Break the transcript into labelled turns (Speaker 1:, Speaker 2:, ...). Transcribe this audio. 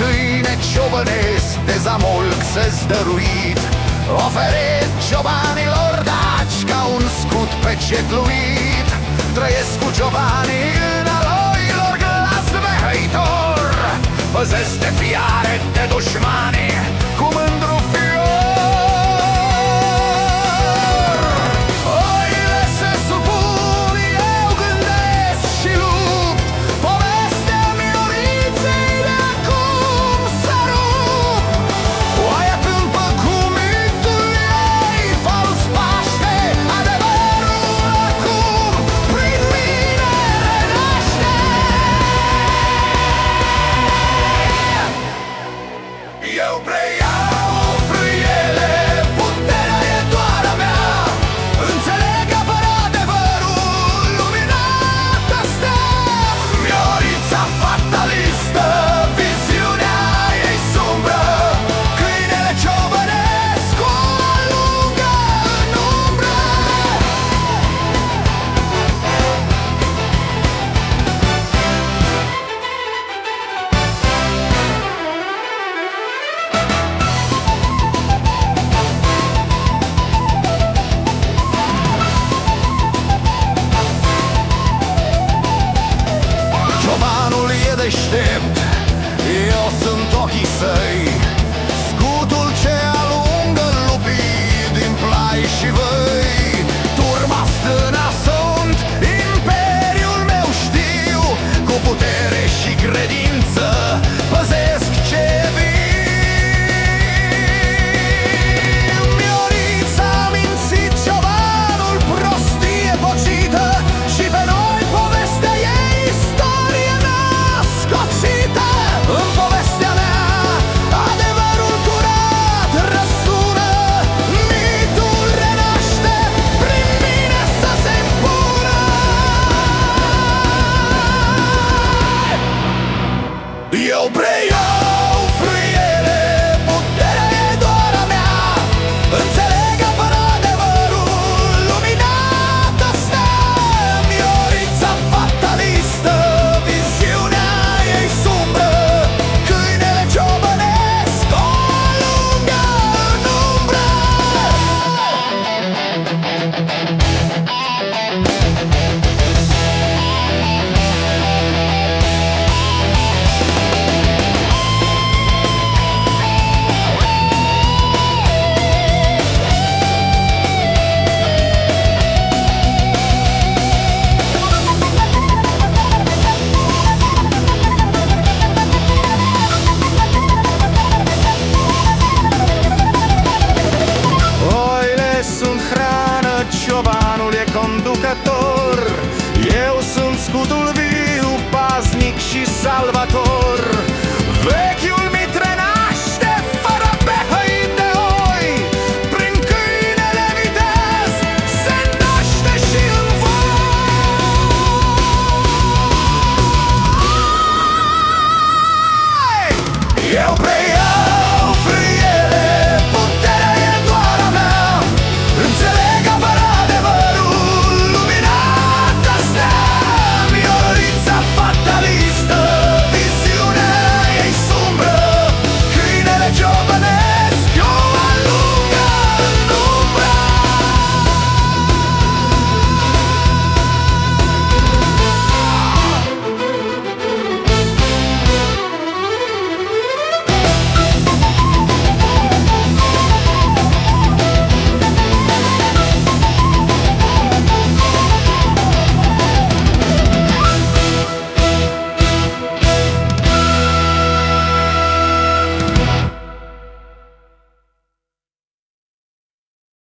Speaker 1: câine ciobănesc De zamolc să-ți dăruit. Ofere ciobanilor daci Ca un scut pe cetluit Trăiesc cu ciobanii în aloilor glas behăitor Păzesc de fiare de dușmani Cum un conducător. Eu sunt scutul viu, paznic și salvator.